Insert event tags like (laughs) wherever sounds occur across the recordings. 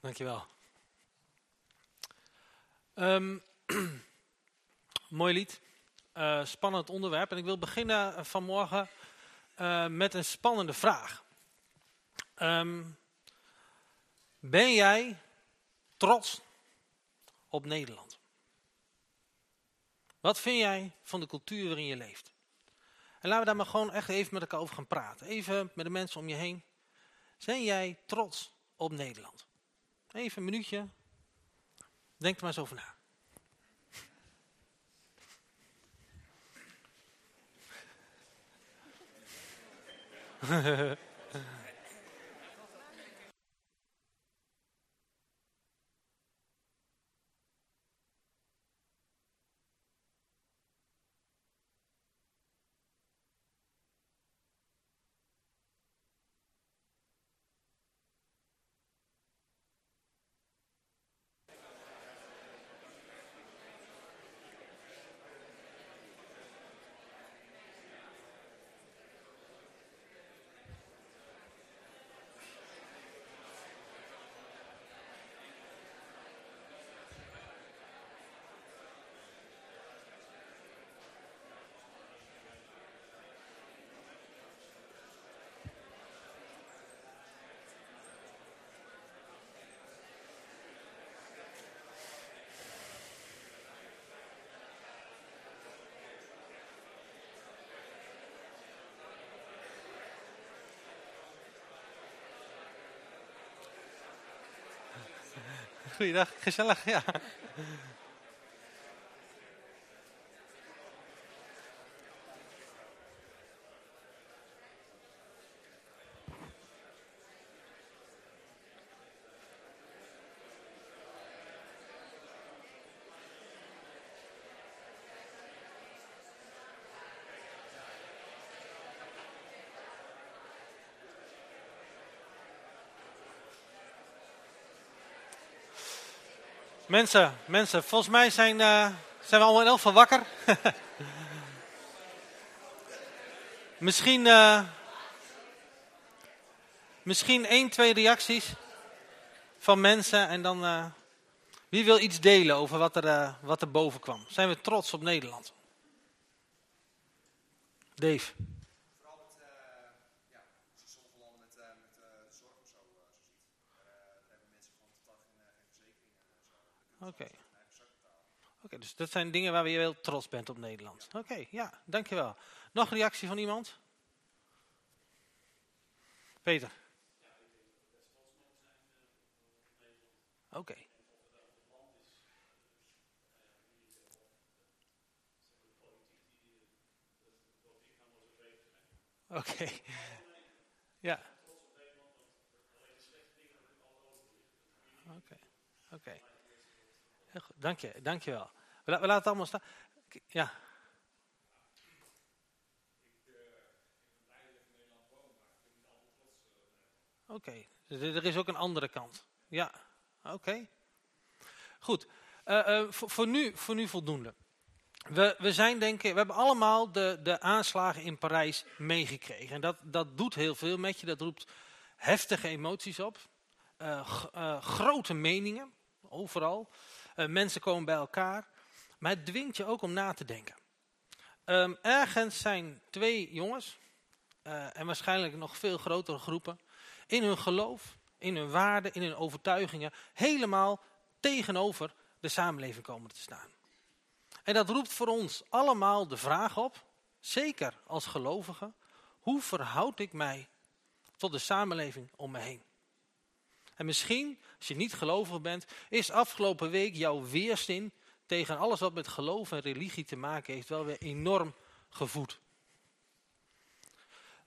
Dankjewel. Um, (clears throat) mooi lied. Uh, spannend onderwerp. En ik wil beginnen vanmorgen uh, met een spannende vraag. Um, ben jij trots op Nederland? Wat vind jij van de cultuur waarin je leeft? En laten we daar maar gewoon echt even met elkaar over gaan praten. Even met de mensen om je heen. Zijn jij trots op Nederland? Even een minuutje. Denk er maar eens over na. (laughs) (laughs) irá, que se la. Mensen, mensen, volgens mij zijn, uh, zijn we allemaal in elk geval wakker. (laughs) misschien, uh, misschien één, twee reacties van mensen en dan... Uh, wie wil iets delen over wat er, wat er boven kwam? Zijn we trots op Nederland? Dave. Oké. Oké, dus dat zijn dingen waar je heel trots bent op Nederland. Oké, ja, dankjewel. Nog reactie van iemand? Peter. Oké. Oké. Ja. Oké. Oké. Dank je, dank je wel. We, laten het allemaal staan. Ja. Oké, dus er is ook een andere kant. Ja, oké. Goed, uh, uh, voor, nu, voor nu voldoende. We, we zijn denken, we hebben allemaal de, de aanslagen in Parijs meegekregen. En dat, dat doet heel veel met je, dat roept heftige emoties op. Uh, grote meningen, overal. Uh, mensen komen bij elkaar. Maar het dwingt je ook om na te denken. Um, ergens zijn twee jongens, uh, en waarschijnlijk nog veel grotere groepen, in hun geloof, in hun waarden, in hun overtuigingen, helemaal tegenover de samenleving komen te staan. En dat roept voor ons allemaal de vraag op, zeker als gelovigen, hoe verhoud ik mij tot de samenleving om me heen? En misschien, als je niet gelovig bent, is afgelopen week jouw weerzin tegen alles wat met geloof en religie te maken heeft wel weer enorm gevoed.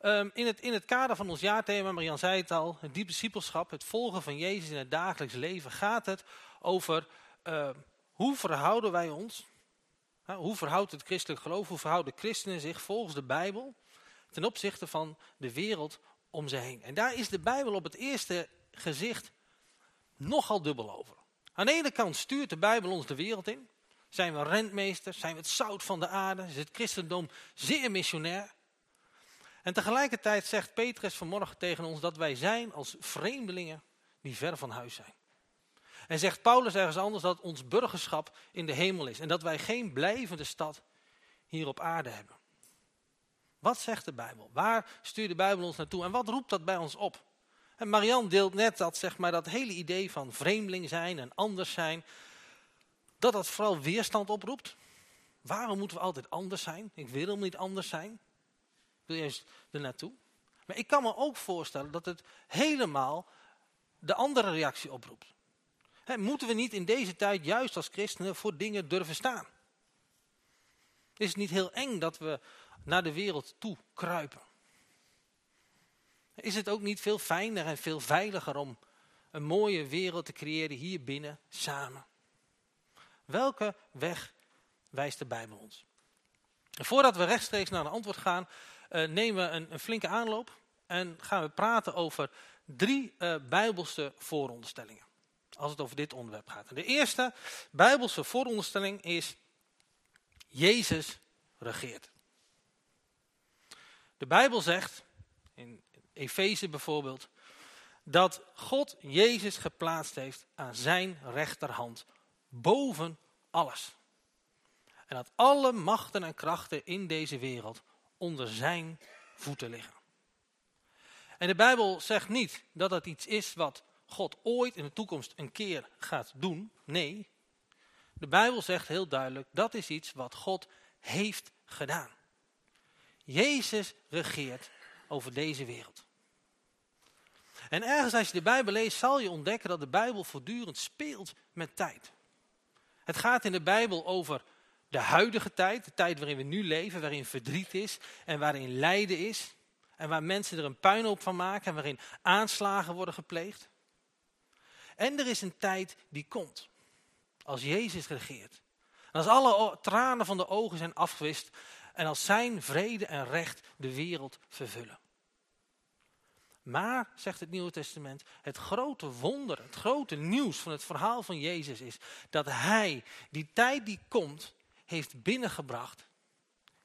Um, in, het, in het kader van ons jaarthema, Marian zei het al, het diep discipelschap, het volgen van Jezus in het dagelijks leven, gaat het over uh, hoe verhouden wij ons, hoe verhoudt het christelijk geloof, hoe verhouden christenen zich volgens de Bijbel ten opzichte van de wereld om ze heen. En daar is de Bijbel op het eerste gezicht nogal dubbel over. Aan de ene kant stuurt de Bijbel ons de wereld in. Zijn we rentmeesters, zijn we het zout van de aarde, is het christendom zeer missionair. En tegelijkertijd zegt Petrus vanmorgen tegen ons dat wij zijn als vreemdelingen die ver van huis zijn. En zegt Paulus ergens anders dat ons burgerschap in de hemel is. En dat wij geen blijvende stad hier op aarde hebben. Wat zegt de Bijbel? Waar stuurt de Bijbel ons naartoe? En wat roept dat bij ons op? En Marian deelt net dat, zeg maar, dat hele idee van vreemdeling zijn en anders zijn. Dat dat vooral weerstand oproept. Waarom moeten we altijd anders zijn? Ik wil hem niet anders zijn. Wil juist er naartoe. Maar ik kan me ook voorstellen dat het helemaal de andere reactie oproept. moeten we niet in deze tijd juist als christenen voor dingen durven staan? Is het niet heel eng dat we naar de wereld toe kruipen? Is het ook niet veel fijner en veel veiliger om een mooie wereld te creëren hier binnen, samen? Welke weg wijst de Bijbel ons? voordat we rechtstreeks naar een antwoord gaan, uh, nemen we een, een, flinke aanloop en gaan we praten over drie uh, bijbelse vooronderstellingen. Als het over dit onderwerp gaat. de eerste bijbelse vooronderstelling is Jezus regeert. De Bijbel zegt, in Efeze bijvoorbeeld, dat God Jezus geplaatst heeft aan zijn rechterhand boven alles. En dat alle machten en krachten in deze wereld onder zijn voeten liggen. En de Bijbel zegt niet dat het iets is wat God ooit in de toekomst een keer gaat doen. Nee, de Bijbel zegt heel duidelijk, dat is iets wat God heeft gedaan. Jezus regeert over deze wereld. En ergens als je de Bijbel leest, zal je ontdekken dat de Bijbel voortdurend speelt met tijd. Het gaat in de Bijbel over de huidige tijd, de tijd waarin we nu leven, waarin verdriet is en waarin lijden is. En waar mensen er een puinhoop van maken en waarin aanslagen worden gepleegd. En er is een tijd die komt, als Jezus regeert. En als alle tranen van de ogen zijn afgewist en als zijn vrede en recht de wereld vervullen. Maar, zegt het Nieuwe Testament, het grote wonder, het grote nieuws van het verhaal van Jezus is dat hij die tijd die komt, heeft binnengebracht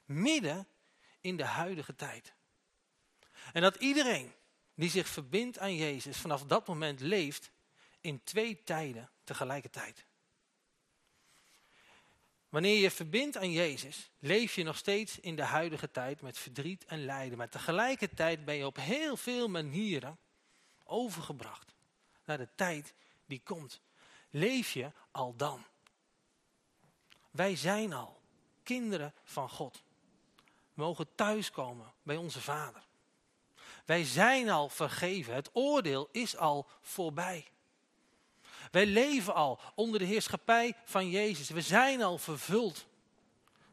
midden in de huidige tijd. En dat iedereen die zich verbindt aan Jezus vanaf dat moment leeft in twee tijden tegelijkertijd. Wanneer je verbindt aan Jezus, leef je nog steeds in de huidige tijd met verdriet en lijden. Maar tegelijkertijd ben je op heel veel manieren overgebracht naar de tijd die komt. Leef je al dan. Wij zijn al kinderen van God. We mogen thuiskomen bij onze Vader. Wij zijn al vergeven. Het oordeel is al voorbij. Wij leven al onder de heerschappij van Jezus. We zijn al vervuld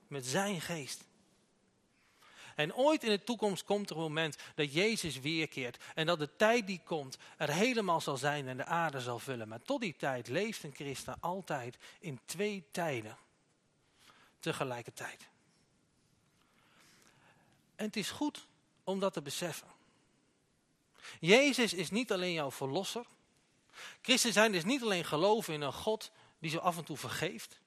met zijn geest. En ooit in de toekomst komt er een moment dat Jezus weerkeert. En dat de tijd die komt er helemaal zal zijn en de aarde zal vullen. Maar tot die tijd leeft een christen altijd in twee tijden. Tegelijkertijd. En het is goed om dat te beseffen. Jezus is niet alleen jouw verlosser. Christen zijn is niet alleen geloven in een God die zo af en toe vergeeft.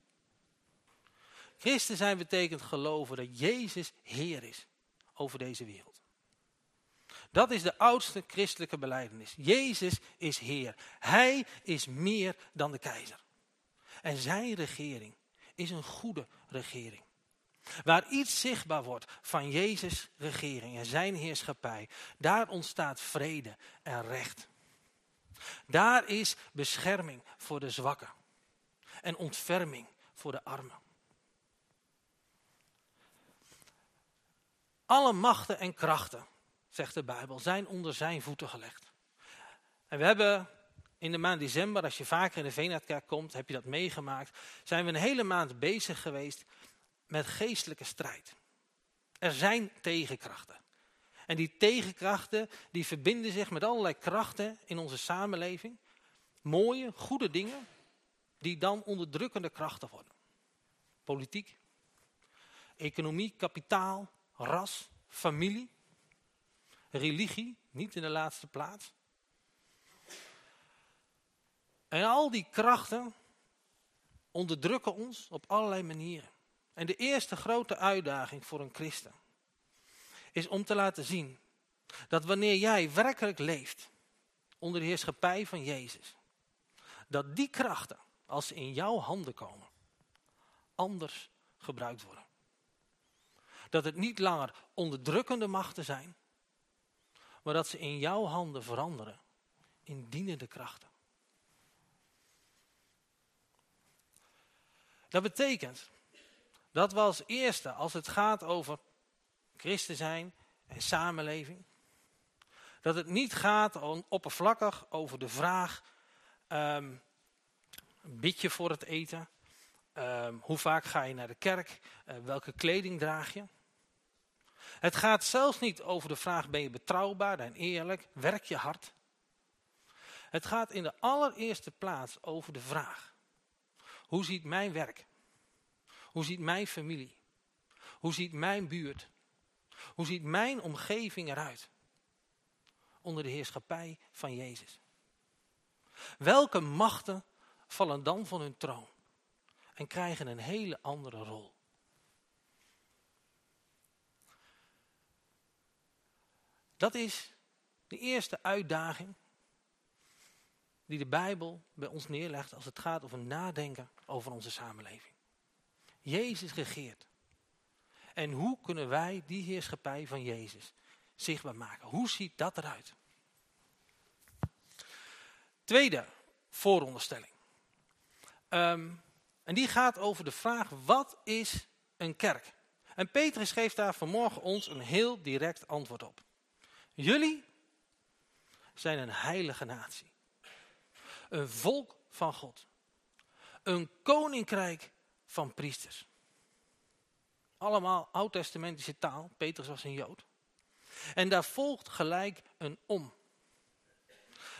Christen zijn betekent geloven dat Jezus Heer is over deze wereld. Dat is de oudste christelijke beleidenis. Jezus is Heer. Hij is meer dan de keizer. En zijn regering is een goede regering. Waar iets zichtbaar wordt van Jezus' regering en zijn heerschappij, daar ontstaat vrede en recht. Daar is bescherming voor de zwakken en ontferming voor de armen. Alle machten en krachten, zegt de Bijbel, zijn onder zijn voeten gelegd. En we hebben in de maand december, als je vaker in de Veenaardkerk komt, heb je dat meegemaakt, zijn we een hele maand bezig geweest met geestelijke strijd. Er zijn tegenkrachten. En die tegenkrachten die verbinden zich met allerlei krachten in onze samenleving. Mooie, goede dingen die dan onderdrukkende krachten worden. Politiek, economie, kapitaal, ras, familie, religie, niet in de laatste plaats. En al die krachten onderdrukken ons op allerlei manieren. En de eerste grote uitdaging voor een christen is om te laten zien dat wanneer jij werkelijk leeft onder de heerschappij van Jezus, dat die krachten, als ze in jouw handen komen, anders gebruikt worden. Dat het niet langer onderdrukkende machten zijn, maar dat ze in jouw handen veranderen in dienende krachten. Dat betekent dat we als eerste, als het gaat over christen zijn en samenleving, dat het niet gaat oppervlakkig over de vraag, um, bid je voor het eten? Ehm, hoe vaak ga je naar de kerk? Uh, welke kleding draag je? Het gaat zelfs niet over de vraag, ben je betrouwbaar en eerlijk? Werk je hard? Het gaat in de allereerste plaats over de vraag, hoe ziet mijn werk? Hoe ziet mijn familie? Hoe ziet mijn buurt? Hoe ziet mijn omgeving eruit? Onder de heerschappij van Jezus. Welke machten vallen dan van hun troon en krijgen een hele andere rol? Dat is de eerste uitdaging die de Bijbel bij ons neerlegt als het gaat over nadenken over onze samenleving. Jezus regeert. En hoe kunnen wij die heerschappij van Jezus zichtbaar maken? Hoe ziet dat eruit? Tweede vooronderstelling. Um, en die gaat over de vraag, wat is een kerk? En Petrus geeft daar vanmorgen ons een heel direct antwoord op. Jullie zijn een heilige natie. Een volk van God. Een koninkrijk van priesters. Allemaal oud-testamentische taal. Petrus was een Jood. En daar volgt gelijk een om.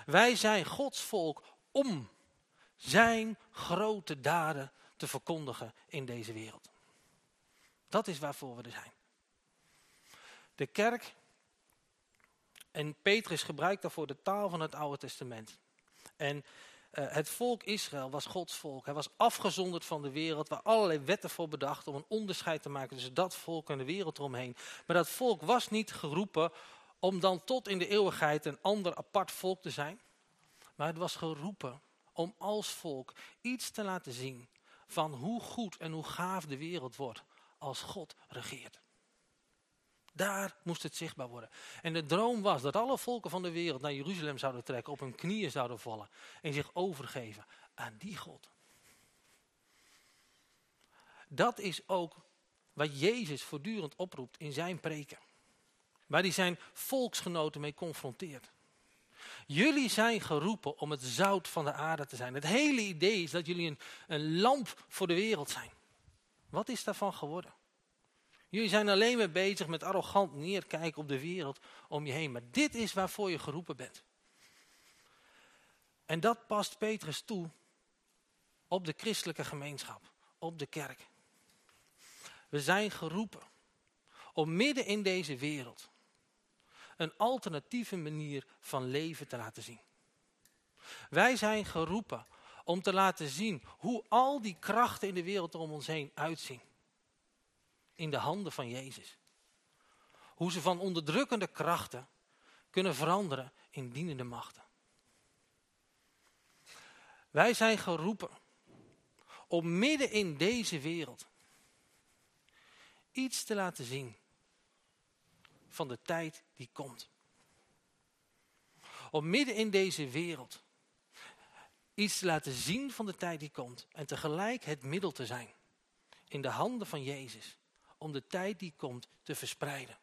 Wij zijn Gods volk om zijn grote daden te verkondigen in deze wereld. Dat is waarvoor we er zijn. De kerk, en Petrus gebruikt daarvoor de taal van het Oude Testament. En het volk Israël was Gods volk. Hij was afgezonderd van de wereld, waar allerlei wetten voor bedacht om een onderscheid te maken tussen dat volk en de wereld eromheen. Maar dat volk was niet geroepen om dan tot in de eeuwigheid een ander apart volk te zijn. Maar het was geroepen om als volk iets te laten zien van hoe goed en hoe gaaf de wereld wordt als God regeert. Daar moest het zichtbaar worden. En de droom was dat alle volken van de wereld naar Jeruzalem zouden trekken, op hun knieën zouden vallen en zich overgeven aan die God. Dat is ook wat Jezus voortdurend oproept in zijn preken. Waar hij zijn volksgenoten mee confronteert. Jullie zijn geroepen om het zout van de aarde te zijn. Het hele idee is dat jullie een, een lamp voor de wereld zijn. Wat is daarvan geworden? Jullie zijn alleen maar bezig met arrogant neerkijken op de wereld om je heen. Maar dit is waarvoor je geroepen bent. En dat past Petrus toe op de christelijke gemeenschap, op de kerk. We zijn geroepen om midden in deze wereld een alternatieve manier van leven te laten zien. Wij zijn geroepen om te laten zien hoe al die krachten in de wereld om ons heen uitzien. In de handen van Jezus. Hoe ze van onderdrukkende krachten kunnen veranderen in dienende machten. Wij zijn geroepen om midden in deze wereld iets te laten zien van de tijd die komt. Om midden in deze wereld iets te laten zien van de tijd die komt en tegelijk het middel te zijn in de handen van Jezus om de tijd die komt te verspreiden.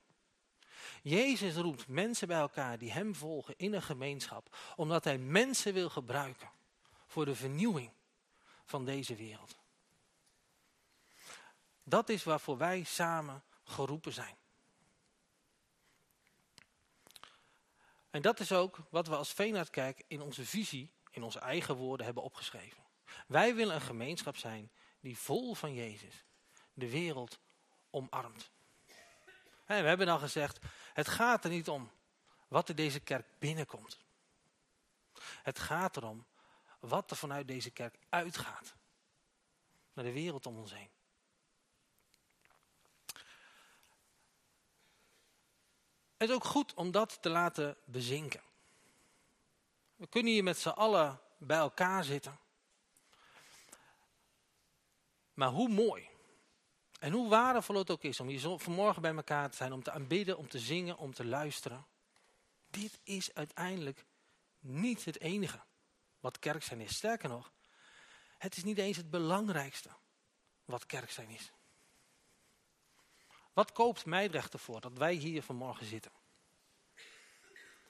Jezus roept mensen bij elkaar die hem volgen in een gemeenschap, omdat hij mensen wil gebruiken voor de vernieuwing van deze wereld. Dat is waarvoor wij samen geroepen zijn. En dat is ook wat we als Veenhardkerk in onze visie, in onze eigen woorden hebben opgeschreven. Wij willen een gemeenschap zijn die vol van Jezus de wereld En we hebben al gezegd, het gaat er niet om wat er deze kerk binnenkomt. Het gaat erom wat er vanuit deze kerk uitgaat. Naar de wereld om ons heen. Het is ook goed om dat te laten bezinken. We kunnen hier met z'n allen bij elkaar zitten. Maar hoe mooi en hoe waardevol het ook is om hier vanmorgen bij elkaar te zijn, om te aanbidden, om te zingen, om te luisteren. Dit is uiteindelijk niet het enige wat kerk zijn is. Sterker nog, het is niet eens het belangrijkste wat kerk zijn is. Wat koopt Meidrecht ervoor dat wij hier vanmorgen zitten?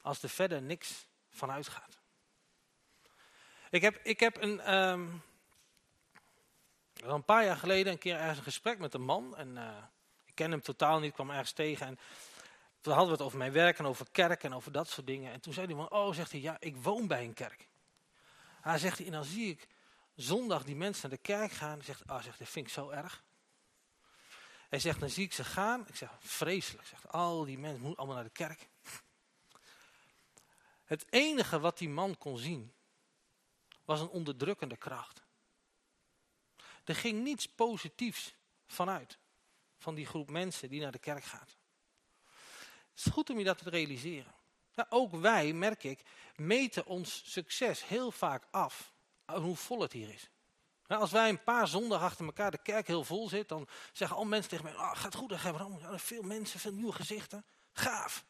Als er verder niks van uitgaat. Ik heb, ik heb een, um, een paar jaar geleden een keer ergens een gesprek met een man. En uh, ik ken hem totaal niet, kwam ergens tegen. En toen hadden we het over mijn werk en over kerk en over dat soort dingen. En toen zei hij man, oh zegt hij, ja ik woon bij een kerk. Hij zegt en dan zie ik zondag die mensen naar de kerk gaan. Hij zegt, oh zegt, dat vind ik zo erg. Hij zegt, dan zie ik ze gaan. Ik zeg, vreselijk. Zegt, al die mensen moeten allemaal naar de kerk. Het enige wat die man kon zien, was een onderdrukkende kracht. Er ging niets positiefs vanuit, van die groep mensen die naar de kerk gaat. Het is goed om je dat te realiseren. Ook wij, merk ik, meten ons succes heel vaak af aan hoe vol het hier is. Als wij een paar zondagen achter elkaar de kerk heel vol zit, dan zeggen al mensen tegen mij, oh, gaat goed, dan gaan we veel mensen, veel nieuwe gezichten. Gaaf.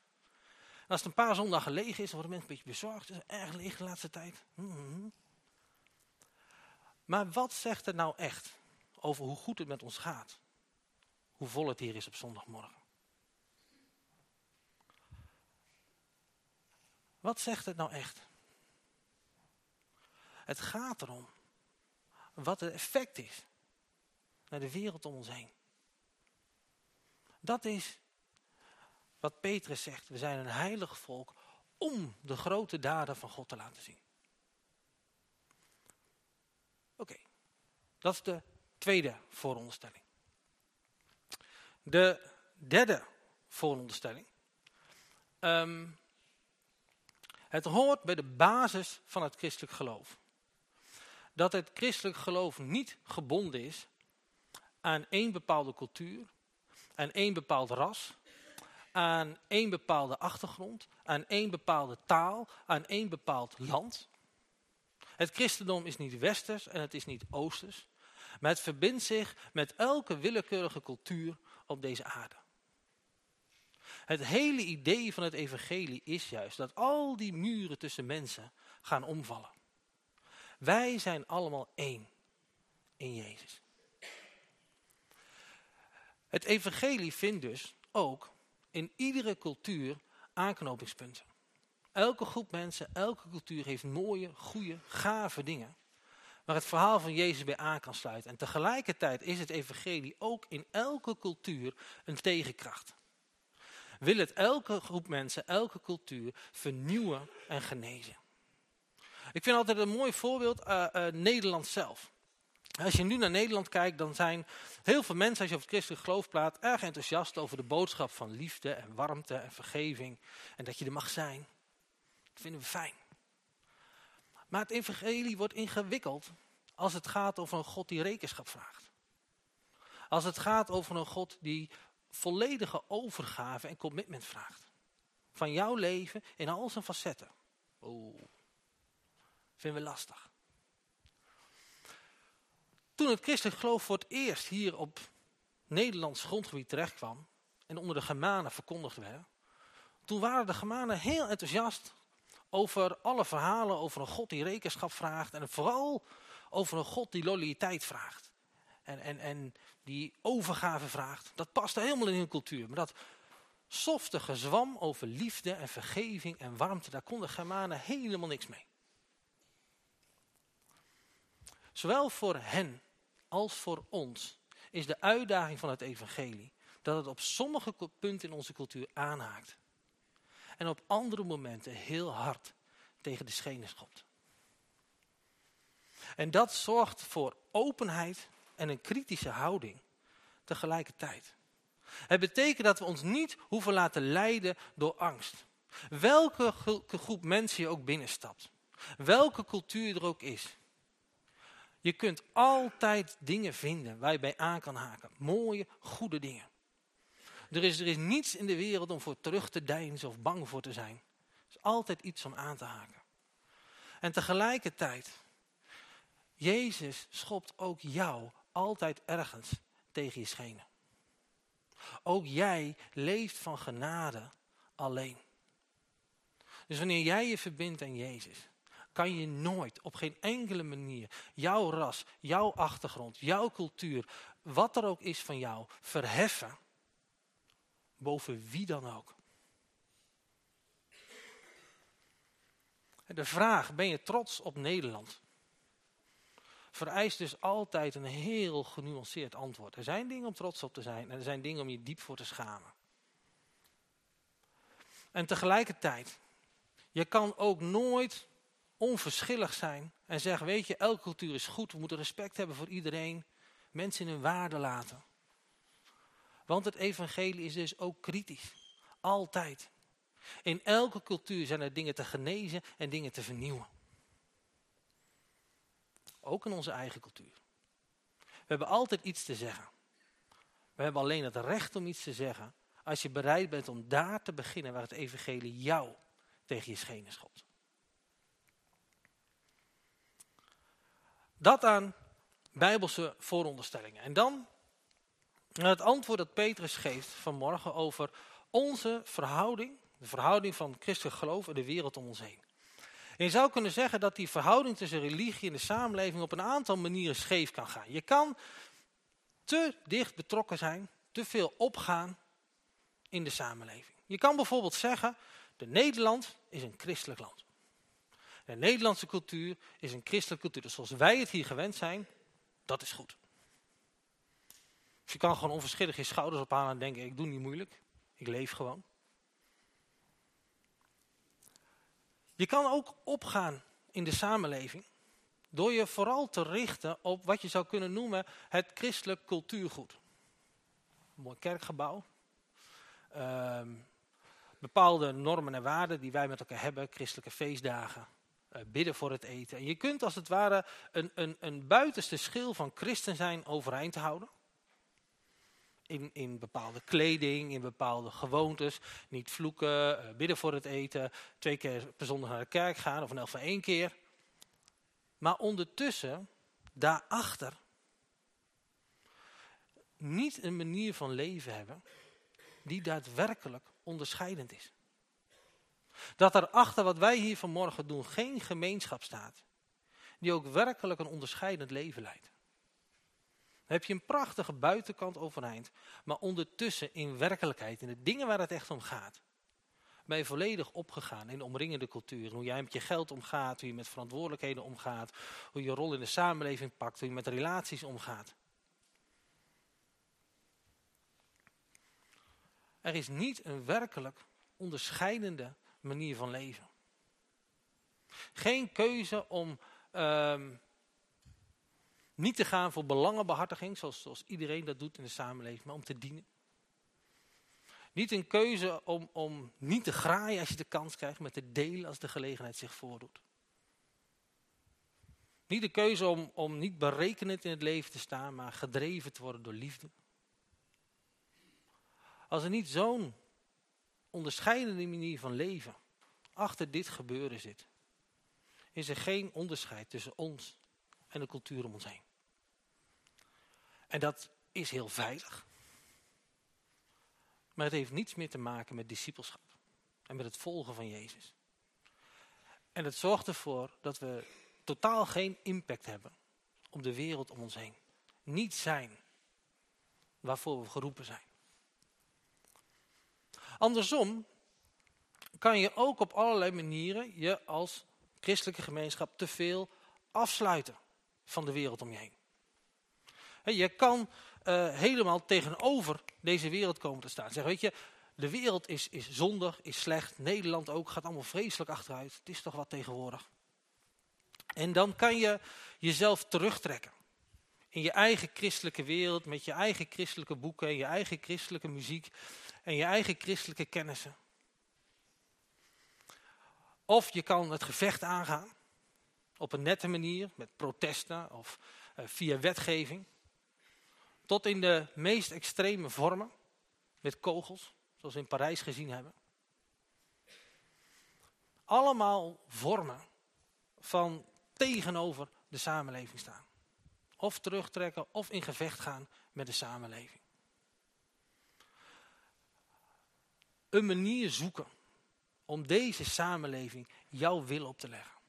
Als het een paar zondagen leeg is, dan worden mensen een beetje bezorgd. Is erg leeg de laatste tijd. Hmm. Maar wat zegt het nou echt over hoe goed het met ons gaat? Hoe vol het hier is op zondagmorgen? Wat zegt het nou echt? Het gaat erom wat het effect is naar de wereld om ons heen. Dat is wat Petrus zegt. We zijn een heilig volk om de grote daden van God te laten zien. Oké, dat is de tweede vooronderstelling. De derde vooronderstelling. Um, het hoort bij de basis van het christelijk geloof. Dat het christelijk geloof niet gebonden is aan één bepaalde cultuur, aan één bepaald ras, aan één bepaalde achtergrond, aan één bepaalde taal, aan één bepaald land. Het christendom is niet westers en het is niet oosters, maar het verbindt zich met elke willekeurige cultuur op deze aarde. Het hele idee van het evangelie is juist dat al die muren tussen mensen gaan omvallen. Wij zijn allemaal één in Jezus. Het evangelie vindt dus ook in iedere cultuur aanknopingspunten. Elke groep mensen, elke cultuur heeft mooie, goede, gave dingen. Waar het verhaal van Jezus bij aan kan sluiten. En tegelijkertijd is het evangelie ook in elke cultuur een tegenkracht. Wil het elke groep mensen, elke cultuur vernieuwen en genezen. Ik vind altijd een mooi voorbeeld uh, uh, Nederland zelf. Als je nu naar Nederland kijkt, dan zijn heel veel mensen, als je over het christelijk geloof praat, erg enthousiast over de boodschap van liefde en warmte en vergeving. En dat je er mag zijn. Dat vinden we fijn. Maar het evangelie wordt ingewikkeld als het gaat over een God die rekenschap vraagt. Als het gaat over een God die volledige overgave en commitment vraagt. Van jouw leven in al zijn facetten. Oeh, vinden we lastig. Toen het christelijk geloof voor het eerst hier op Nederlands grondgebied terechtkwam en onder de Germanen verkondigd werd, toen waren de Germanen heel enthousiast over alle verhalen over een God die rekenschap vraagt en vooral over een God die loyaliteit vraagt. En, en, en die overgave vraagt. Dat paste helemaal in hun cultuur. Maar dat softige zwam over liefde en vergeving en warmte, daar konden Germanen helemaal niks mee. Zowel voor hen als voor ons is de uitdaging van het evangelie dat het op sommige punten in onze cultuur aanhaakt. En op andere momenten heel hard tegen de schenen schopt. En dat zorgt voor openheid en een kritische houding tegelijkertijd. Het betekent dat we ons niet hoeven laten leiden door angst. Welke groep mensen je ook binnenstapt. Welke cultuur er ook is. Je kunt altijd dingen vinden waar je bij aan kan haken. Mooie, goede dingen. Er is, er is niets in de wereld om voor terug te deinzen of bang voor te zijn. Er is altijd iets om aan te haken. En tegelijkertijd, Jezus schopt ook jou altijd ergens tegen je schenen. Ook jij leeft van genade alleen. Dus wanneer jij je verbindt aan Jezus, kan je nooit op geen enkele manier jouw ras, jouw achtergrond, jouw cultuur, wat er ook is van jou, verheffen boven wie dan ook. De vraag, ben je trots op Nederland? Vereist dus altijd een heel genuanceerd antwoord. Er zijn dingen om trots op te zijn en er zijn dingen om je diep voor te schamen. En tegelijkertijd, je kan ook nooit onverschillig zijn en zeggen, weet je, elke cultuur is goed, we moeten respect hebben voor iedereen, mensen in hun waarde laten. Want het evangelie is dus ook kritisch, altijd. In elke cultuur zijn er dingen te genezen en dingen te vernieuwen. Ook in onze eigen cultuur. We hebben altijd iets te zeggen. We hebben alleen het recht om iets te zeggen als je bereid bent om daar te beginnen waar het evangelie jou tegen je schenen schopt. Dat aan bijbelse vooronderstellingen. En dan het antwoord dat Petrus geeft vanmorgen over onze verhouding, de verhouding van christelijk geloof en de wereld om ons heen. En je zou kunnen zeggen dat die verhouding tussen religie en de samenleving op een aantal manieren scheef kan gaan. Je kan te dicht betrokken zijn, te veel opgaan in de samenleving. Je kan bijvoorbeeld zeggen, de Nederland is een christelijk land. De Nederlandse cultuur is een christelijke cultuur. Dus zoals wij het hier gewend zijn, dat is goed. Dus je kan gewoon onverschillig je schouders ophalen en denken, ik doe niet moeilijk. Ik leef gewoon. Je kan ook opgaan in de samenleving door je vooral te richten op wat je zou kunnen noemen het christelijk cultuurgoed. Een mooi kerkgebouw. Ehm, bepaalde normen en waarden die wij met elkaar hebben, christelijke feestdagen, uh, bidden voor het eten. En je kunt als het ware een, een, een buitenste schil van christen zijn overeind houden. In, in bepaalde kleding, in bepaalde gewoontes. Niet vloeken, uh, bidden voor het eten, twee keer per zondag naar de kerk gaan of in elk van één keer. Maar ondertussen, daarachter, niet een manier van leven hebben die daadwerkelijk onderscheidend is. Dat er achter wat wij hier vanmorgen doen geen gemeenschap staat. Die ook werkelijk een onderscheidend leven leidt. Dan heb je een prachtige buitenkant overeind. Maar ondertussen in werkelijkheid, in de dingen waar het echt om gaat. Ben je volledig opgegaan in de omringende cultuur. Hoe jij met je geld omgaat, hoe je met verantwoordelijkheden omgaat. Hoe je rol in de samenleving pakt, hoe je met relaties omgaat. Er is niet een werkelijk onderscheidende manier van leven. Geen keuze om um, niet te gaan voor belangenbehartiging, zoals, zoals iedereen dat doet in de samenleving, maar om te dienen. Niet een keuze om, om niet te graaien als je de kans krijgt, maar te delen als de gelegenheid zich voordoet. Niet de keuze om, om niet berekenend in het leven te staan, maar gedreven te worden door liefde. Als er niet zo'n onderscheidende manier van leven achter dit gebeuren zit, is er geen onderscheid tussen ons en de cultuur om ons heen. En dat is heel veilig. Maar het heeft niets meer te maken met discipelschap en met het volgen van Jezus. En het zorgt ervoor dat we totaal geen impact hebben op de wereld om ons heen. Niet zijn waarvoor we geroepen zijn. Andersom kan je ook op allerlei manieren je als christelijke gemeenschap te veel afsluiten van de wereld om je heen. Je kan uh, helemaal tegenover deze wereld komen te staan. Zeg, weet je, de wereld is, is zondig, is slecht. Nederland ook, gaat allemaal vreselijk achteruit. Het is toch wat tegenwoordig. En dan kan je jezelf terugtrekken. In je eigen christelijke wereld, met je eigen christelijke boeken, je eigen christelijke muziek en je eigen christelijke kennissen. Of je kan het gevecht aangaan op een nette manier, met protesten of uh, via wetgeving. Tot in de meest extreme vormen, met kogels, zoals we in Parijs gezien hebben. Allemaal vormen van tegenover de samenleving staan. Of terugtrekken of in gevecht gaan met de samenleving. Een manier zoeken om deze samenleving jouw wil op te leggen.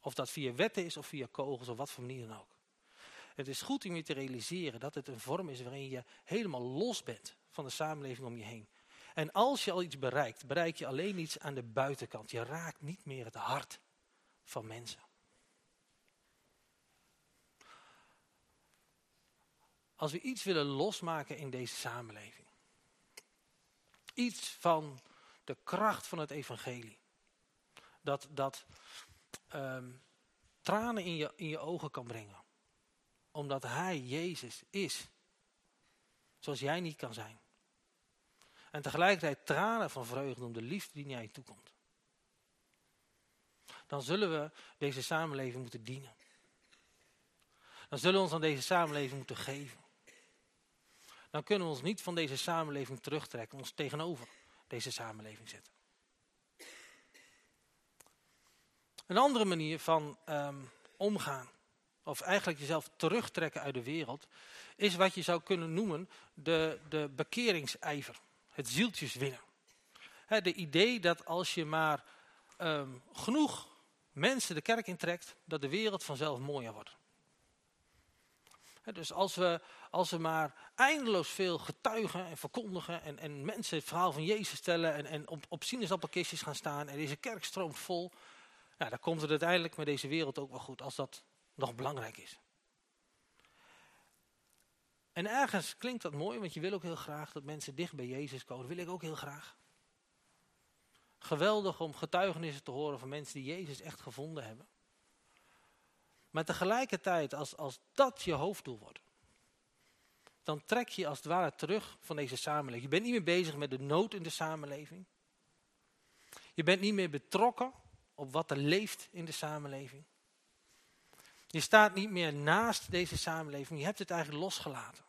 Of dat via wetten is of via kogels of wat voor manier dan ook. Het is goed om je te realiseren dat het een vorm is waarin je helemaal los bent van de samenleving om je heen. En als je al iets bereikt, bereik je alleen iets aan de buitenkant. Je raakt niet meer het hart van mensen. Als we iets willen losmaken in deze samenleving. Iets van de kracht van het evangelie. Dat, dat ehm, tranen in je, in je ogen kan brengen. Omdat hij, Jezus, is. Zoals jij niet kan zijn. En tegelijkertijd tranen van vreugde om de liefde die naar je toekomt. Dan zullen we deze samenleving moeten dienen. Dan zullen we ons aan deze samenleving moeten geven. Dan kunnen we ons niet van deze samenleving terugtrekken, ons tegenover deze samenleving zetten. Een andere manier van ehm, omgaan, of eigenlijk jezelf terugtrekken uit de wereld, is wat je zou kunnen noemen de, de bekeringsijver het zieltjes winnen. de idee dat als je maar ehm, genoeg mensen de kerk intrekt, dat de wereld vanzelf mooier wordt. dus als we, als we maar eindeloos veel getuigen en verkondigen en, en mensen het verhaal van Jezus stellen en, en op, op sinaasappelkistjes gaan staan en deze kerk stroomt vol, nou, dan komt het uiteindelijk met deze wereld ook wel goed als dat nog belangrijk is. En ergens klinkt dat mooi, want je wil ook heel graag dat mensen dicht bij Jezus komen. Dat wil ik ook heel graag. Geweldig om getuigenissen te horen van mensen die Jezus echt gevonden hebben. Maar tegelijkertijd, als, als dat je hoofddoel wordt, dan trek je als het ware terug van deze samenleving. Je bent niet meer bezig met de nood in de samenleving. Je bent niet meer betrokken op wat er leeft in de samenleving. Je staat niet meer naast deze samenleving, je hebt het eigenlijk losgelaten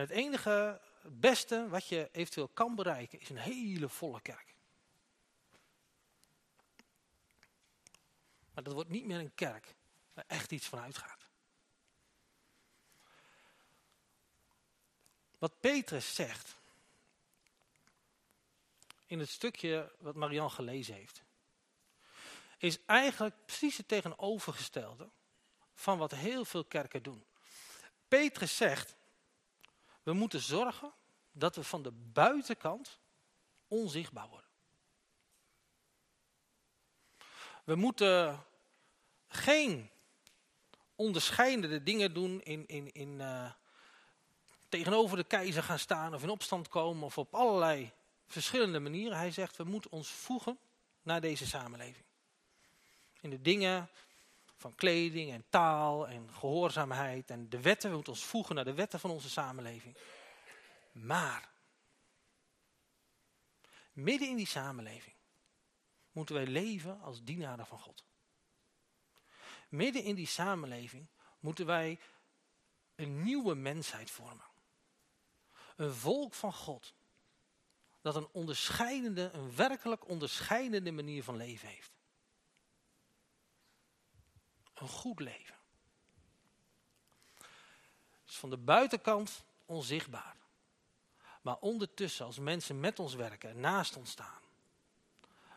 het enige beste wat je eventueel kan bereiken is een hele volle kerk. Maar dat wordt niet meer een kerk waar echt iets van uitgaat. Wat Petrus zegt, in het stukje wat Marian gelezen heeft, is eigenlijk precies het tegenovergestelde van wat heel veel kerken doen. Petrus zegt, we moeten zorgen dat we van de buitenkant onzichtbaar worden. We moeten geen onderscheidende dingen doen in, in, in uh, tegenover de keizer gaan staan of in opstand komen of op allerlei verschillende manieren. Hij zegt we moeten ons voegen naar deze samenleving. In de dingen van kleding en taal en gehoorzaamheid en de wetten. We moeten ons voegen naar de wetten van onze samenleving. Maar, midden in die samenleving moeten wij leven als dienaren van God. Midden in die samenleving moeten wij een nieuwe mensheid vormen. Een volk van God dat een onderscheidende, een werkelijk onderscheidende manier van leven heeft een goed leven. Dus van de buitenkant onzichtbaar. Maar ondertussen, als mensen met ons werken en naast ons staan,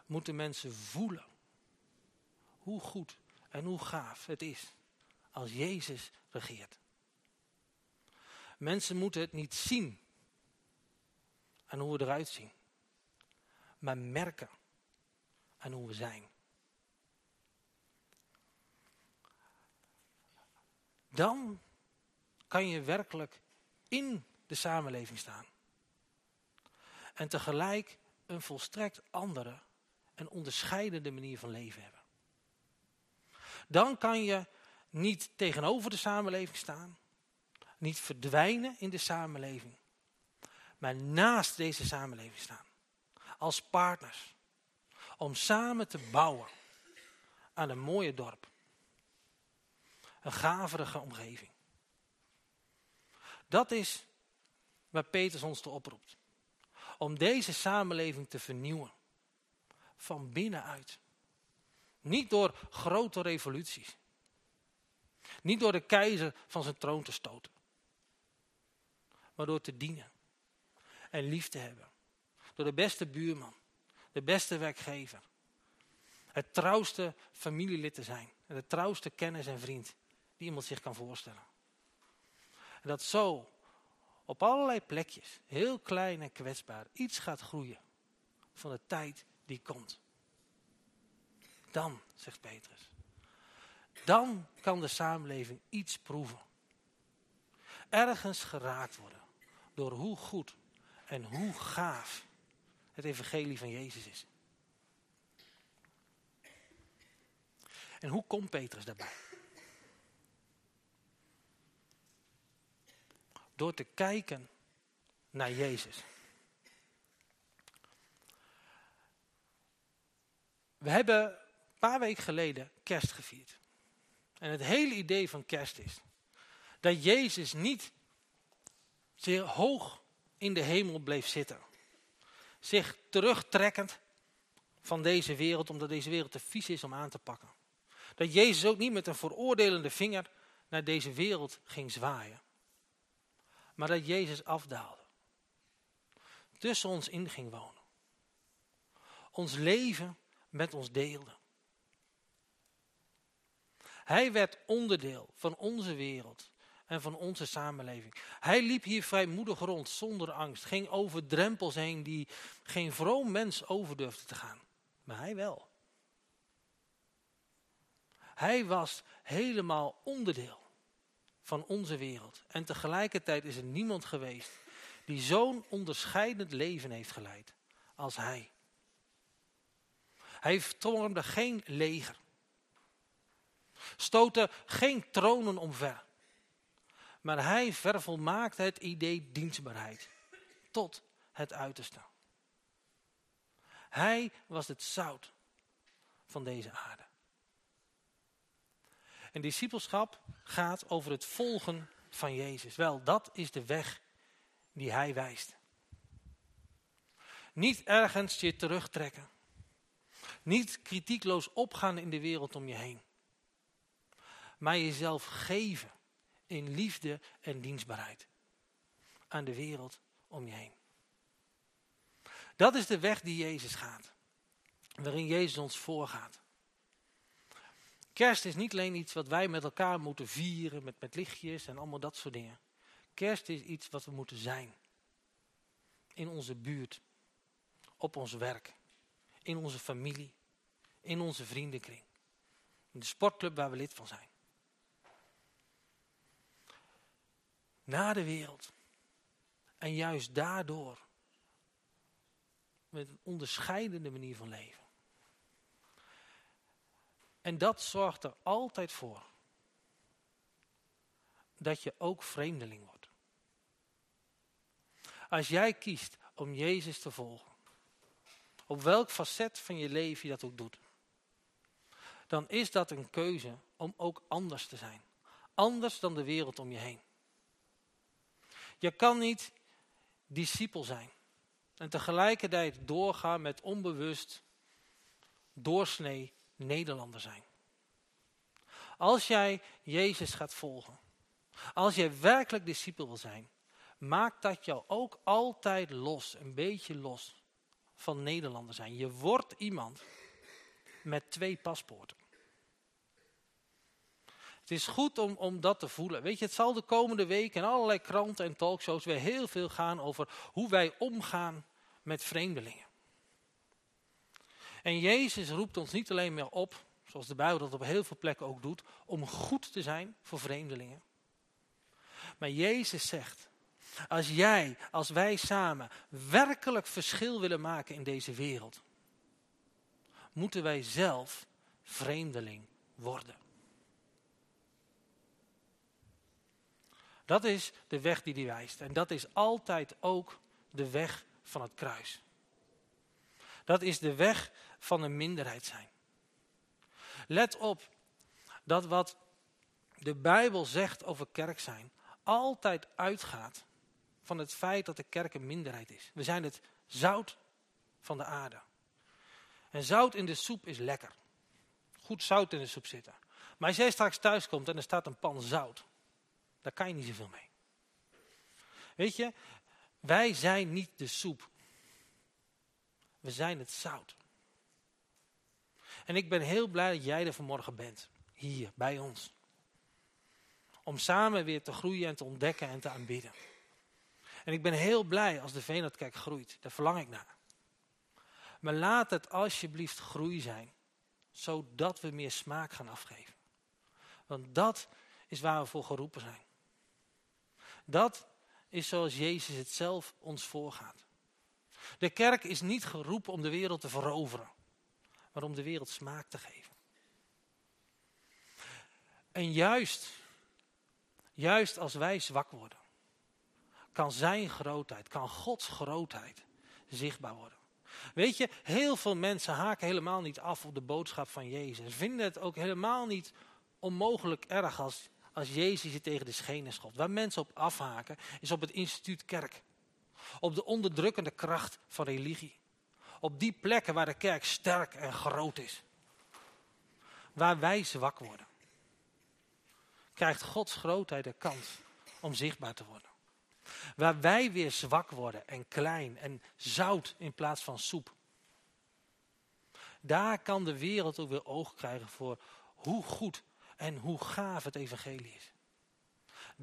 moeten mensen voelen hoe goed en hoe gaaf het is als Jezus regeert. Mensen moeten het niet zien aan hoe we eruit zien, maar merken aan hoe we zijn. Dan kan je werkelijk in de samenleving staan. En tegelijk een volstrekt andere en onderscheidende manier van leven hebben. Dan kan je niet tegenover de samenleving staan, niet verdwijnen in de samenleving, maar naast deze samenleving staan. Als partners. Om samen te bouwen aan een mooie dorp. Een gaverige omgeving. Dat is waar Petrus ons te oproept. Om deze samenleving te vernieuwen. Van binnenuit. Niet door grote revoluties. Niet door de keizer van zijn troon te stoten. Maar door te dienen. En lief te hebben. Door de beste buurman. De beste werkgever. Het trouwste familielid te zijn. En de trouwste kennis en vriend iemand zich kan voorstellen. En dat zo op allerlei plekjes, heel klein en kwetsbaar, iets gaat groeien van de tijd die komt. Dan, zegt Petrus, dan kan de samenleving iets proeven. Ergens geraakt worden door hoe goed en hoe gaaf het evangelie van Jezus is. En hoe komt Petrus daarbij? Door te kijken naar Jezus. We hebben een paar weken geleden kerst gevierd. En het hele idee van kerst is dat Jezus niet zeer hoog in de hemel bleef zitten. Zich terugtrekkend van deze wereld, omdat deze wereld te vies is om aan te pakken. Dat Jezus ook niet met een veroordelende vinger naar deze wereld ging zwaaien. Maar dat Jezus afdaalde. Tussen ons in ging wonen. Ons leven met ons deelde. Hij werd onderdeel van onze wereld en van onze samenleving. Hij liep hier vrijmoedig rond zonder angst. Ging over drempels heen die geen vroom mens over durfde te gaan. Maar hij wel. Hij was helemaal onderdeel van onze wereld. En tegelijkertijd is er niemand geweest die zo'n onderscheidend leven heeft geleid als hij. Hij vormde geen leger. Stoten geen tronen omver. Maar hij vervolmaakte het idee dienstbaarheid. Tot het uiterste. Hij was het zout van deze aarde. En discipelschap gaat over het volgen van Jezus. Wel, dat is de weg die hij wijst. Niet ergens je terugtrekken. Niet kritiekloos opgaan in de wereld om je heen. Maar jezelf geven in liefde en dienstbaarheid. Aan de wereld om je heen. Dat is de weg die Jezus gaat. Waarin Jezus ons voorgaat. Kerst is niet alleen iets wat wij met elkaar moeten vieren, met, met lichtjes en allemaal dat soort dingen. Kerst is iets wat we moeten zijn. In onze buurt, op ons werk, in onze familie, in onze vriendenkring. In de sportclub waar we lid van zijn. Na de wereld. En juist daardoor. Met een onderscheidende manier van leven. En dat zorgt er altijd voor. Dat je ook vreemdeling wordt. Als jij kiest om Jezus te volgen. Op welk facet van je leven je dat ook doet. Dan is dat een keuze om ook anders te zijn. Anders dan de wereld om je heen. Je kan niet discipel zijn. En tegelijkertijd doorgaan met onbewust doorsnee Nederlander zijn. Als jij Jezus gaat volgen. Als jij werkelijk discipel wil zijn. Maakt dat jou ook altijd los. Een beetje los van Nederlander zijn. Je wordt iemand met twee paspoorten. Het is goed om, om dat te voelen. Weet je, het zal de komende weken in allerlei kranten en talkshows weer heel veel gaan over hoe wij omgaan met vreemdelingen. En Jezus roept ons niet alleen meer op, zoals de Bijbel dat op heel veel plekken ook doet, om goed te zijn voor vreemdelingen. Maar Jezus zegt, als jij, als wij samen werkelijk verschil willen maken in deze wereld, moeten wij zelf vreemdeling worden. Dat is de weg die hij wijst. En dat is altijd ook de weg van het kruis. Dat is de weg van een minderheid zijn. Let op dat wat de Bijbel zegt over kerk zijn, altijd uitgaat van het feit dat de kerk een minderheid is. We zijn het zout van de aarde. En zout in de soep is lekker. goed zout in de soep zitten. Maar als jij straks thuis komt en er staat een pan zout, daar kan je niet zoveel mee. Weet je, wij zijn niet de soep. We zijn het zout. En ik ben heel blij dat jij er vanmorgen bent. Hier, bij ons. Om samen weer te groeien en te ontdekken en te aanbidden. En ik ben heel blij als de Veenhardkerk groeit. Daar verlang ik naar. Maar laat het alsjeblieft groei zijn. Zodat we meer smaak gaan afgeven. Want dat is waar we voor geroepen zijn. Dat is zoals Jezus het zelf ons voorgaat. De kerk is niet geroepen om de wereld te veroveren. Maar om de wereld smaak te geven. En juist, juist als wij zwak worden, kan zijn grootheid, kan Gods grootheid zichtbaar worden. Weet je, heel veel mensen haken helemaal niet af op de boodschap van Jezus. Vinden het ook helemaal niet onmogelijk erg als, als Jezus je tegen de schenen schopt. Waar mensen op afhaken is op het instituut kerk. Op de onderdrukkende kracht van religie. Op die plekken waar de kerk sterk en groot is. Waar wij zwak worden. Krijgt Gods grootheid de kans om zichtbaar te worden. Waar wij weer zwak worden en klein en zout in plaats van soep. Daar kan de wereld ook weer oog krijgen voor hoe goed en hoe gaaf het evangelie is.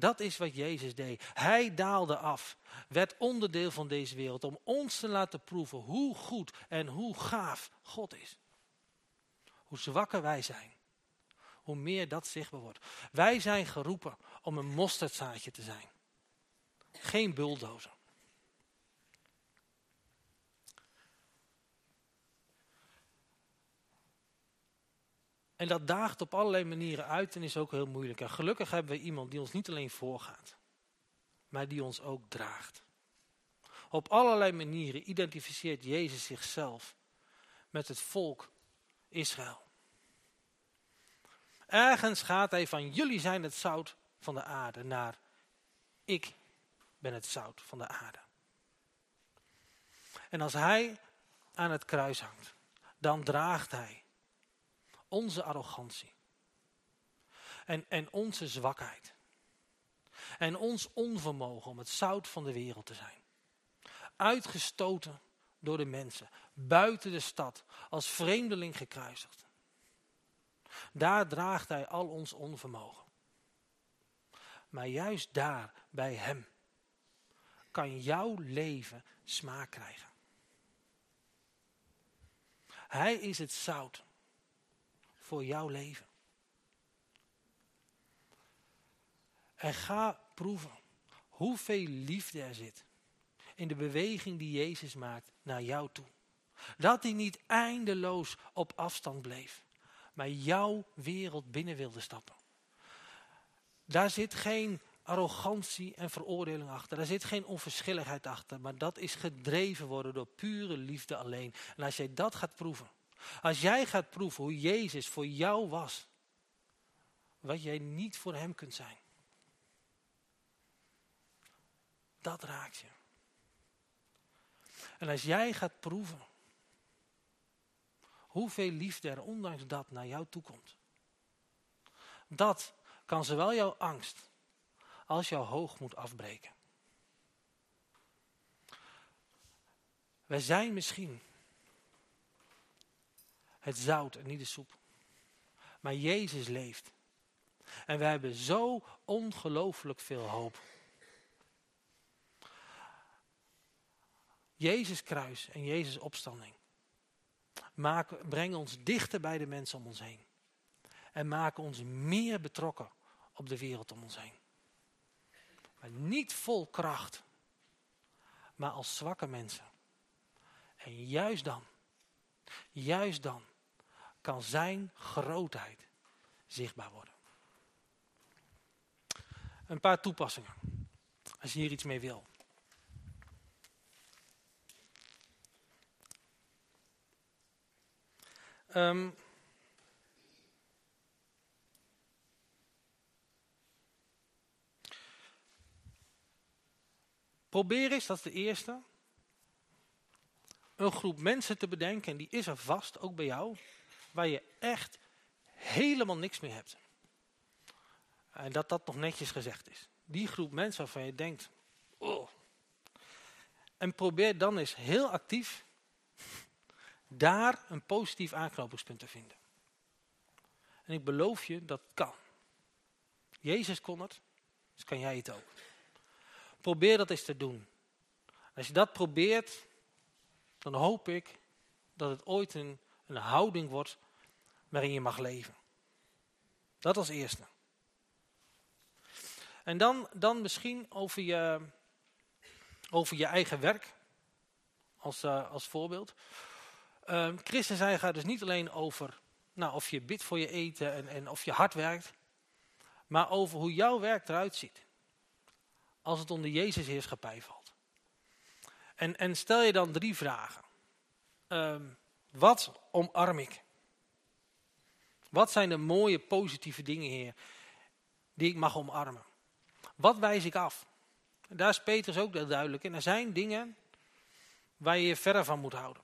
Dat is wat Jezus deed. Hij daalde af, werd onderdeel van deze wereld om ons te laten proeven hoe goed en hoe gaaf God is. Hoe zwakker wij zijn, hoe meer dat zichtbaar wordt. Wij zijn geroepen om een mosterdzaadje te zijn. Geen bulldozer. En dat daagt op allerlei manieren uit en is ook heel moeilijk. En gelukkig hebben we iemand die ons niet alleen voorgaat, maar die ons ook draagt. Op allerlei manieren identificeert Jezus zichzelf met het volk Israël. Ergens gaat hij van jullie zijn het zout van de aarde naar ik ben het zout van de aarde. En als hij aan het kruis hangt, dan draagt hij onze arrogantie. En, en onze zwakheid. En ons onvermogen om het zout van de wereld te zijn. Uitgestoten door de mensen, buiten de stad, als vreemdeling gekruisigd. Daar draagt hij al ons onvermogen. Maar juist daar, bij hem, kan jouw leven smaak krijgen. Hij is het zout voor jouw leven. En ga proeven hoeveel liefde er zit in de beweging die Jezus maakt naar jou toe. Dat hij niet eindeloos op afstand bleef, maar jouw wereld binnen wilde stappen. Daar zit geen arrogantie en veroordeling achter. Daar zit geen onverschilligheid achter. Maar dat is gedreven worden door pure liefde alleen. En als jij dat gaat proeven. Als jij gaat proeven hoe Jezus voor jou was. Wat jij niet voor hem kunt zijn. Dat raakt je. En als jij gaat proeven. Hoeveel liefde er ondanks dat naar jou toe komt. Dat kan zowel jouw angst als jouw hoog moet afbreken. Wij zijn misschien het zout en niet de soep. Maar Jezus leeft. En wij hebben zo ongelooflijk veel hoop. Jezus kruis en Jezus opstanding maken, brengen ons dichter bij de mensen om ons heen. En maken ons meer betrokken op de wereld om ons heen. Maar niet vol kracht. Maar als zwakke mensen. En juist dan. Juist dan. Kan zijn grootheid zichtbaar worden. Een paar toepassingen. Als je hier iets mee wil. Um, Probeer eens, dat de eerste, een groep mensen te bedenken, en die is er vast, ook bij jou, waar je echt helemaal niks meer hebt. En dat dat nog netjes gezegd is. Die groep mensen waarvan je denkt, oh. En probeer dan eens heel actief daar een positief aanknopingspunt te vinden. En ik beloof je, dat kan. Jezus kon het, dus kan jij het ook. Probeer dat eens te doen. Als je dat probeert, dan hoop ik dat het ooit een, een houding wordt waarin je mag leven. Dat als eerste. En dan, dan misschien over je, over je eigen werk als, uh, als voorbeeld. Uh, Christen zijn gaat dus niet alleen over nou, of je bidt voor je eten en, en of je hard werkt. Maar over hoe jouw werk eruit ziet. Als het onder Jezus heerschappij valt. En, en stel je dan drie vragen. Uh, wat omarm ik? Wat zijn de mooie positieve dingen, Heer, die ik mag omarmen? Wat wijs ik af? Daar is Petrus ook duidelijk in. Er zijn dingen waar je je verre van moet houden.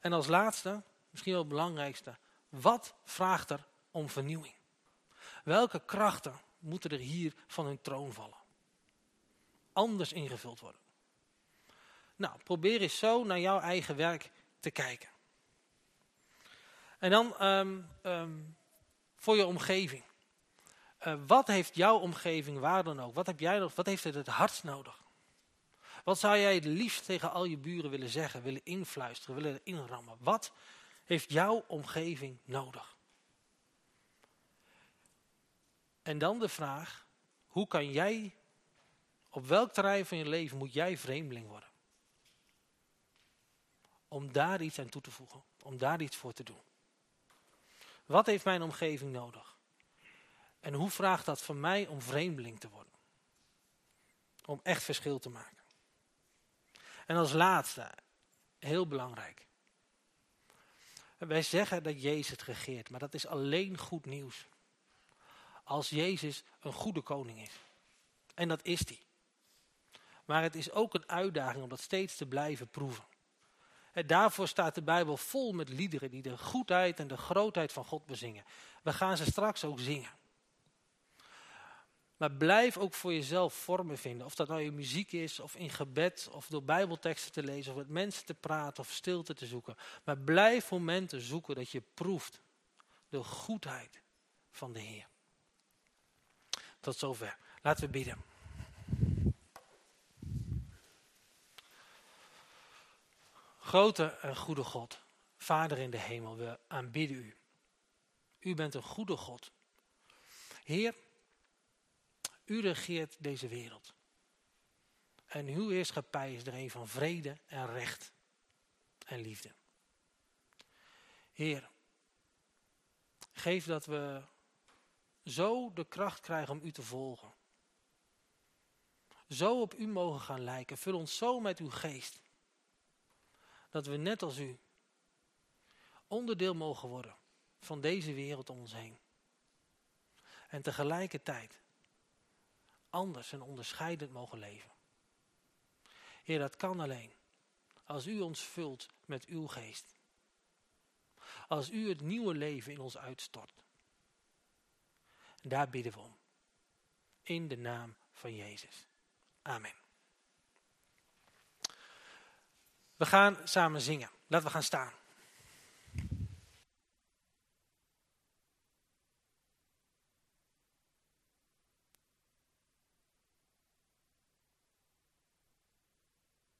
En als laatste, misschien wel het belangrijkste, wat vraagt er om vernieuwing? Welke krachten moeten er hier van hun troon vallen? Anders ingevuld worden. Nou, probeer eens zo naar jouw eigen werk te kijken. En dan um, um, voor je omgeving. Uh, wat heeft jouw omgeving, waar dan ook, wat heb jij nog, wat heeft het het hardst nodig? Wat zou jij het liefst tegen al je buren willen zeggen, willen influisteren, willen inrammen? Wat heeft jouw omgeving nodig? En dan de vraag, hoe kan jij, op welk terrein van je leven moet jij vreemdeling worden? Om daar iets aan toe te voegen, om daar iets voor te doen. Wat heeft mijn omgeving nodig? En hoe vraagt dat van mij om vreemdeling te worden? Om echt verschil te maken. En als laatste, heel belangrijk. Wij zeggen dat Jezus het regeert, maar dat is alleen goed nieuws. Als Jezus een goede koning is. En dat is hij. Maar het is ook een uitdaging om dat steeds te blijven proeven. Daarvoor staat de Bijbel vol met liederen die de goedheid en de grootheid van God bezingen. We gaan ze straks ook zingen. Maar blijf ook voor jezelf vormen vinden. Of dat nou in muziek is, of in gebed, of door bijbelteksten te lezen, of met mensen te praten, of stilte te zoeken. Maar blijf momenten zoeken dat je proeft de goedheid van de Heer. Tot zover. Laten we bidden. Grote en goede God, Vader in de hemel, we aanbidden u. U bent een goede God. Heer, u regeert deze wereld. En uw heerschappij is er een van vrede en recht en liefde. Heer, geef dat we zo de kracht krijgen om u te volgen. Zo op u mogen gaan lijken. Vul ons zo met uw geest. Dat we net als u onderdeel mogen worden van deze wereld om ons heen. En tegelijkertijd anders en onderscheidend mogen leven. Heer, dat kan alleen als u ons vult met uw geest. Als u het nieuwe leven in ons uitstort. En daar bidden we om. In de naam van Jezus. Amen. We gaan samen zingen. Laten we gaan staan.